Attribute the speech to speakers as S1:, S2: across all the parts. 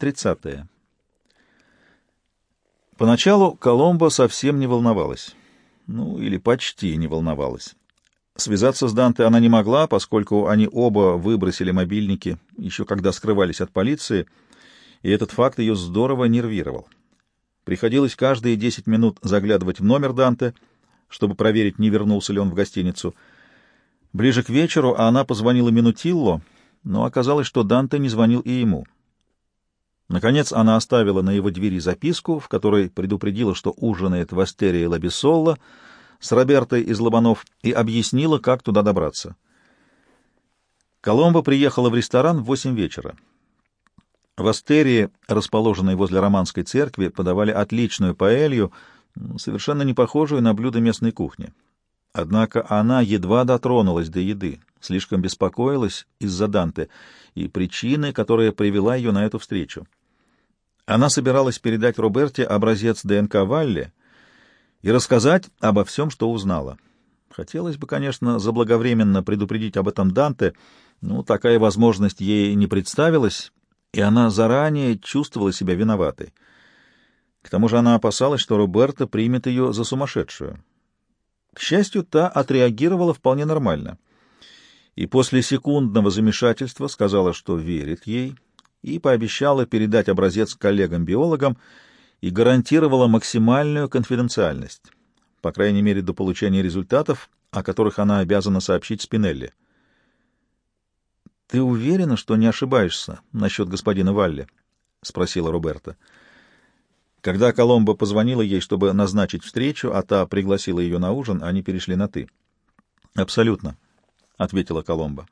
S1: 30. Поначалу Коломбо совсем не волновалась. Ну, или почти не волновалась. Связаться с Данте она не могла, поскольку они оба выбросили мобильники, еще когда скрывались от полиции, и этот факт ее здорово нервировал. Приходилось каждые десять минут заглядывать в номер Данте, чтобы проверить, не вернулся ли он в гостиницу. Ближе к вечеру она позвонила Минутилло, но оказалось, что Данте не звонил и ему. Наконец она оставила на его двери записку, в которой предупредила, что ужинает в Астерии Лабисолла с Робертой из Лобанов, и объяснила, как туда добраться. Коломбо приехала в ресторан в восемь вечера. В Астерии, расположенной возле романской церкви, подавали отличную паэлью, совершенно не похожую на блюдо местной кухни. Однако она едва дотронулась до еды, слишком беспокоилась из-за Данте и причины, которая привела ее на эту встречу. Она собиралась передать Роберте образец ДНК Валли и рассказать обо всем, что узнала. Хотелось бы, конечно, заблаговременно предупредить об этом Данте, но такая возможность ей не представилась, и она заранее чувствовала себя виноватой. К тому же она опасалась, что Роберта примет ее за сумасшедшую. К счастью, та отреагировала вполне нормально. И после секундного замешательства сказала, что верит ей, и пообещала передать образец коллегам-биологам и гарантировала максимальную конфиденциальность, по крайней мере до получения результатов, о которых она обязана сообщить Спинелли. «Ты уверена, что не ошибаешься насчет господина Валли?» — спросила Роберта. Когда Коломбо позвонила ей, чтобы назначить встречу, а та пригласила ее на ужин, они перешли на «ты». «Абсолютно», — ответила Коломбо.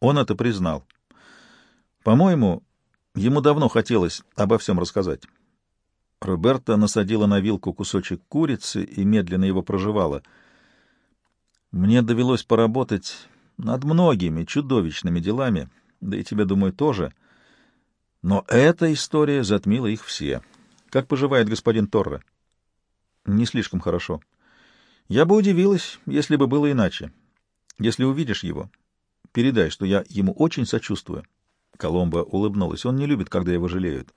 S1: Он это признал. По-моему, ему давно хотелось обо всем рассказать. Роберта насадила на вилку кусочек курицы и медленно его прожевала. «Мне довелось поработать над многими чудовищными делами, да и тебе, думаю, тоже. Но эта история затмила их все. Как поживает господин Торре? Не слишком хорошо. Я бы удивилась, если бы было иначе. Если увидишь его, передай, что я ему очень сочувствую. Коломба улыбнулась. Он не любит, когда его жалеют.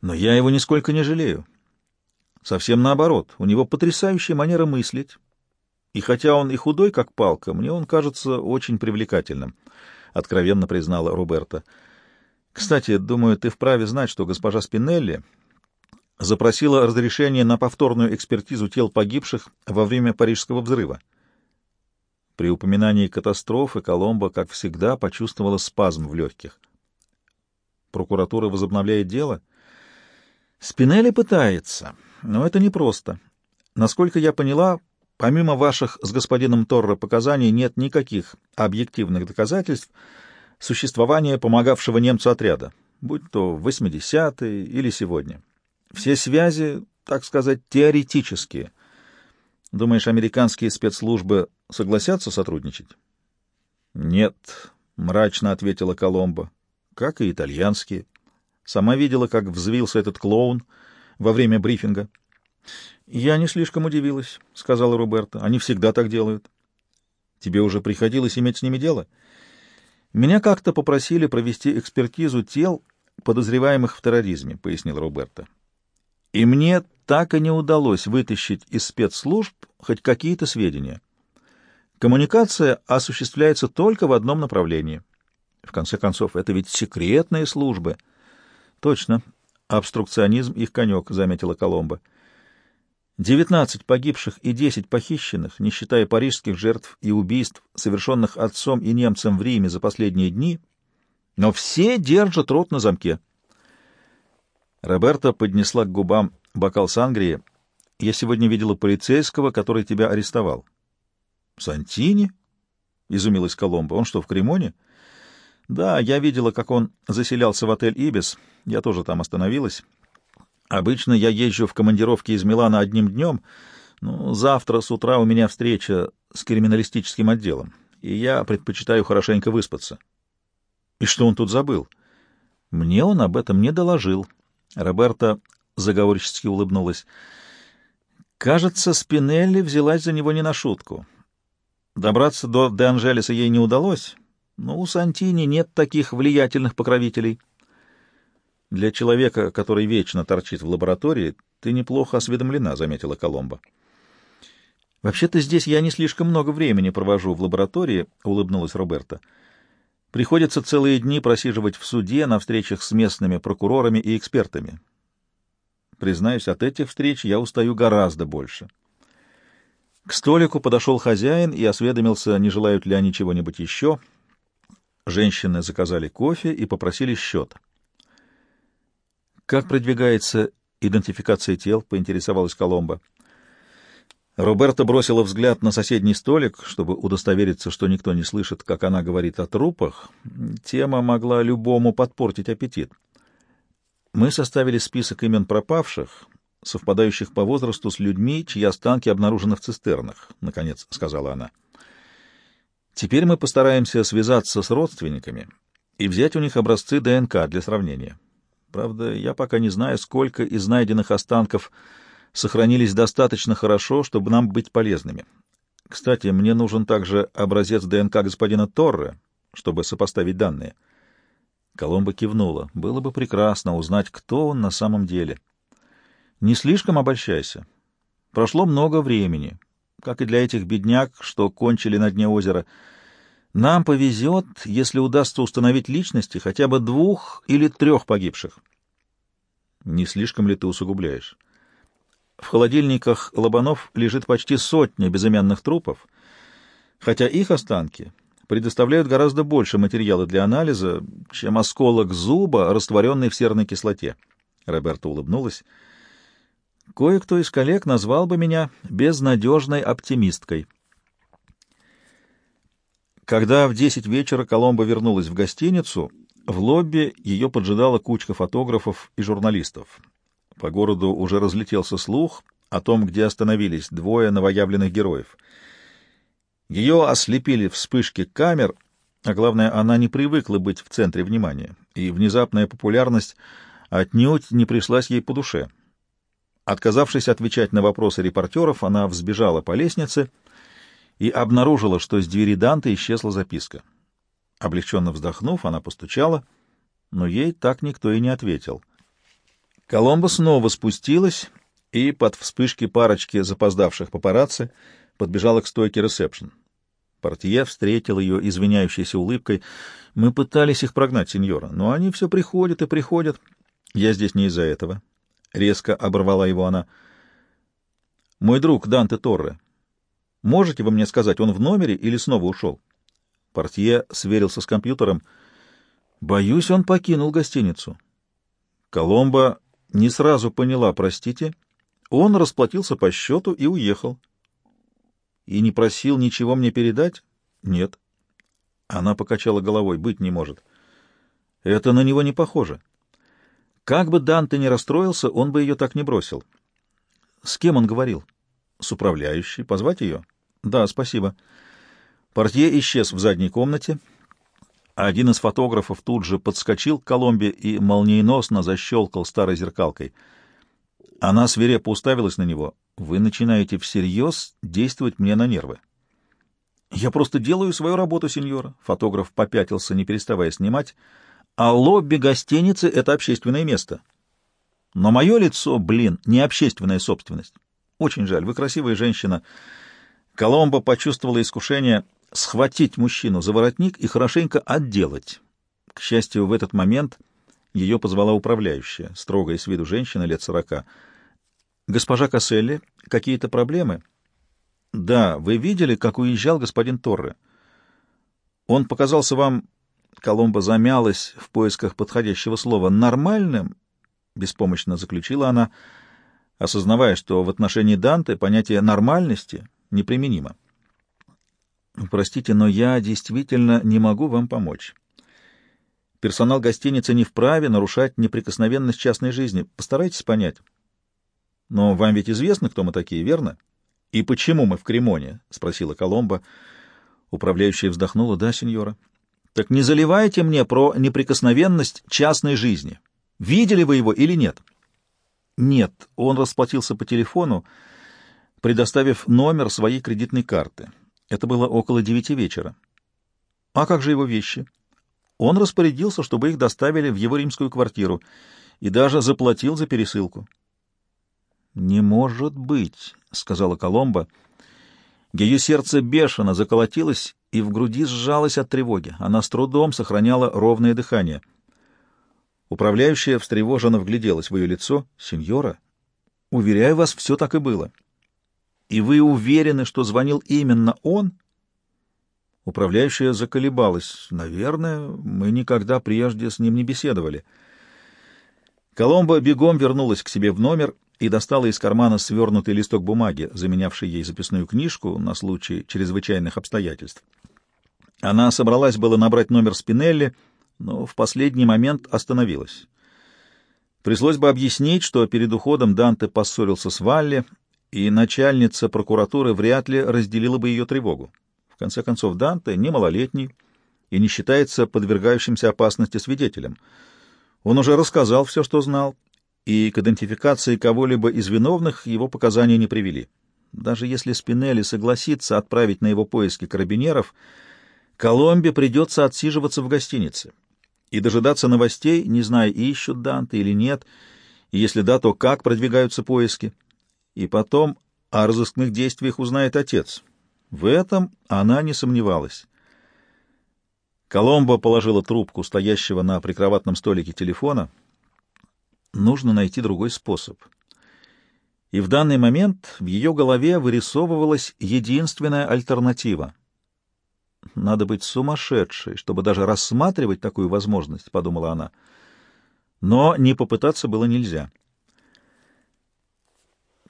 S1: Но я его нисколько не жалею. Совсем наоборот, у него потрясающая манера мыслить, и хотя он и худой, как палка, мне он кажется очень привлекательным, — откровенно признала Роберта. Кстати, думаю, ты вправе знать, что госпожа Спинелли запросила разрешение на повторную экспертизу тел погибших во время Парижского взрыва. При упоминании катастрофы Коломбо, как всегда, почувствовала спазм в легких. Прокуратура возобновляет дело? Спинелли пытается, но это непросто. Насколько я поняла, Помимо ваших с господином Торро показаний нет никаких объективных доказательств существования помогавшего немцу отряда, будь то в 80-е или сегодня. Все связи, так сказать, теоретические. Думаешь, американские спецслужбы согласятся сотрудничать? Нет, мрачно ответила Коломбо. Как и итальянские. Сама видела, как взвился этот клоун во время брифинга. «Я не слишком удивилась», — сказала Роберта. «Они всегда так делают». «Тебе уже приходилось иметь с ними дело?» «Меня как-то попросили провести экспертизу тел, подозреваемых в терроризме», — пояснил Роберта. «И мне так и не удалось вытащить из спецслужб хоть какие-то сведения. Коммуникация осуществляется только в одном направлении. В конце концов, это ведь секретные службы». «Точно. Обструкционизм — их конек», — заметила Коломба. 19 погибших и 10 похищенных, не считая парижских жертв и убийств, совершенных отцом и немцем в Риме за последние дни, но все держат рот на замке. Роберта поднесла к губам бокал сангрии. «Я сегодня видела полицейского, который тебя арестовал». «Сантини?» — изумилась Коломбо. «Он что, в Кремоне?» «Да, я видела, как он заселялся в отель «Ибис». Я тоже там остановилась». Обычно я езжу в командировке из Милана одним днем, но завтра с утра у меня встреча с криминалистическим отделом, и я предпочитаю хорошенько выспаться. И что он тут забыл? Мне он об этом не доложил. Роберта заговорчески улыбнулась. Кажется, Спинелли взялась за него не на шутку. Добраться до Де Анжелеса ей не удалось, но у Сантини нет таких влиятельных покровителей — Для человека, который вечно торчит в лаборатории, ты неплохо осведомлена, — заметила Коломба. «Вообще-то здесь я не слишком много времени провожу в лаборатории», — улыбнулась Роберта. «Приходится целые дни просиживать в суде на встречах с местными прокурорами и экспертами. Признаюсь, от этих встреч я устаю гораздо больше». К столику подошел хозяин и осведомился, не желают ли они чего-нибудь еще. Женщины заказали кофе и попросили счет. «Как продвигается идентификация тел?» — поинтересовалась Коломба. Роберта бросила взгляд на соседний столик, чтобы удостовериться, что никто не слышит, как она говорит о трупах. Тема могла любому подпортить аппетит. Мы составили список имен пропавших, совпадающих по возрасту с людьми, чьи останки обнаружены в цистернах, — наконец сказала она. Теперь мы постараемся связаться с родственниками и взять у них образцы ДНК для сравнения. Правда, я пока не знаю, сколько из найденных останков сохранились достаточно хорошо, чтобы нам быть полезными. Кстати, мне нужен также образец ДНК господина Торре, чтобы сопоставить данные. Коломба кивнула. Было бы прекрасно узнать, кто он на самом деле. Не слишком обольщайся. Прошло много времени, как и для этих бедняк, что кончили на дне озера. Нам повезет, если удастся установить личности хотя бы двух или трех погибших. Не слишком ли ты усугубляешь? В холодильниках Лобанов лежит почти сотня безымянных трупов, хотя их останки предоставляют гораздо больше материала для анализа, чем осколок зуба, растворенный в серной кислоте. Роберта улыбнулась. Кое-кто из коллег назвал бы меня безнадежной оптимисткой. Когда в десять вечера Коломба вернулась в гостиницу, в лобби ее поджидала кучка фотографов и журналистов. По городу уже разлетелся слух о том, где остановились двое новоявленных героев. Ее ослепили вспышки камер, а главное, она не привыкла быть в центре внимания, и внезапная популярность отнюдь не пришлась ей по душе. Отказавшись отвечать на вопросы репортеров, она взбежала по лестнице и обнаружила, что с двери Данте исчезла записка. Облегченно вздохнув, она постучала, но ей так никто и не ответил — Коломбо снова спустилась и под вспышки парочки запоздавших папарацци подбежала к стойке ресепшн. Портье встретил ее извиняющейся улыбкой. «Мы пытались их прогнать, сеньора, но они все приходят и приходят. Я здесь не из-за этого». Резко оборвала его она. «Мой друг Данте Торре, можете вы мне сказать, он в номере или снова ушел?» Портье сверился с компьютером. «Боюсь, он покинул гостиницу». Коломбо не сразу поняла, простите. Он расплатился по счету и уехал. И не просил ничего мне передать? Нет. Она покачала головой. Быть не может. Это на него не похоже. Как бы Данте не расстроился, он бы ее так не бросил. С кем он говорил? С управляющей. Позвать ее? Да, спасибо. Портье исчез в задней комнате. Один из фотографов тут же подскочил к Коломбе и молниеносно защелкал старой зеркалкой. Она свирепо уставилась на него. «Вы начинаете всерьез действовать мне на нервы». «Я просто делаю свою работу, сеньора», — фотограф попятился, не переставая снимать. «А лобби гостиницы — это общественное место. Но мое лицо, блин, не общественная собственность. Очень жаль, вы красивая женщина». Коломбо почувствовала искушение схватить мужчину за воротник и хорошенько отделать. К счастью, в этот момент ее позвала управляющая, строгая с виду женщина лет сорока. «Госпожа Касселли, какие-то проблемы?» «Да, вы видели, как уезжал господин Торре? Он показался вам...» Коломба замялась в поисках подходящего слова. «Нормальным?» — беспомощно заключила она, осознавая, что в отношении Данте понятие «нормальности» неприменимо. Простите, но я действительно не могу вам помочь. Персонал гостиницы не вправе нарушать неприкосновенность частной жизни. Постарайтесь понять. Но вам ведь известно, кто мы такие, верно? И почему мы в Кремоне? — спросила Коломба. Управляющая вздохнула. — Да, сеньора. — Так не заливайте мне про неприкосновенность частной жизни. Видели вы его или нет? — Нет, он расплатился по телефону, предоставив номер своей кредитной карты. — это было около девяти вечера. А как же его вещи? Он распорядился, чтобы их доставили в его римскую квартиру, и даже заплатил за пересылку. «Не может быть», — сказала Коломба. Ее сердце бешено заколотилось и в груди сжалось от тревоги. Она с трудом сохраняла ровное дыхание. Управляющая встревоженно вгляделась в ее лицо. «Сеньора, уверяю вас, все так и было». «И вы уверены, что звонил именно он?» Управляющая заколебалась. «Наверное, мы никогда прежде с ним не беседовали». Коломба бегом вернулась к себе в номер и достала из кармана свернутый листок бумаги, заменявший ей записную книжку на случай чрезвычайных обстоятельств. Она собралась было набрать номер Спинелли, но в последний момент остановилась. Пришлось бы объяснить, что перед уходом Данте поссорился с Валли, и начальница прокуратуры вряд ли разделила бы ее тревогу. В конце концов, Данте не малолетний и не считается подвергающимся опасности свидетелем. Он уже рассказал все, что знал, и к идентификации кого-либо из виновных его показания не привели. Даже если Спинелли согласится отправить на его поиски карабинеров, Коломбе придется отсиживаться в гостинице и дожидаться новостей, не зная, ищут Данте или нет, и если да, то как продвигаются поиски. И потом о разыскных действиях узнает отец. В этом она не сомневалась. Коломбо положила трубку стоящего на прикроватном столике телефона — Нужно найти другой способ. И в данный момент в ее голове вырисовывалась единственная альтернатива. «Надо быть сумасшедшей, чтобы даже рассматривать такую возможность», — подумала она. Но не попытаться было нельзя.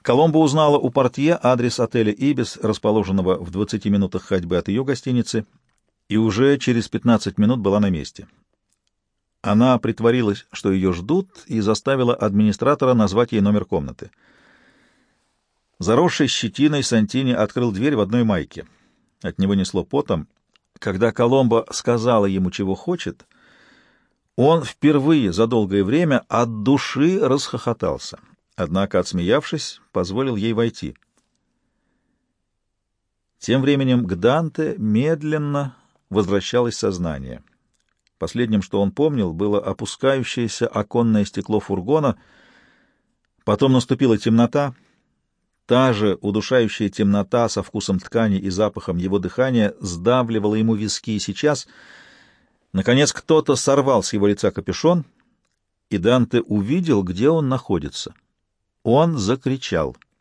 S1: Коломбо узнала у портье адрес отеля «Ибис», расположенного в 20 минутах ходьбы от ее гостиницы, и уже через 15 минут была на месте. Она притворилась, что ее ждут, и заставила администратора назвать ей номер комнаты. Заросший щетиной Сантини открыл дверь в одной майке. От него несло потом. Когда Коломбо сказала ему, чего хочет, он впервые за долгое время от души расхохотался. Однако, отсмеявшись, позволил ей войти. Тем временем к Данте медленно возвращалось сознание — Последним, что он помнил, было опускающееся оконное стекло фургона. Потом наступила темнота. Та же удушающая темнота со вкусом ткани и запахом его дыхания сдавливала ему виски и сейчас. Наконец кто-то сорвал с его лица капюшон, и Данте увидел, где он находится. Он закричал —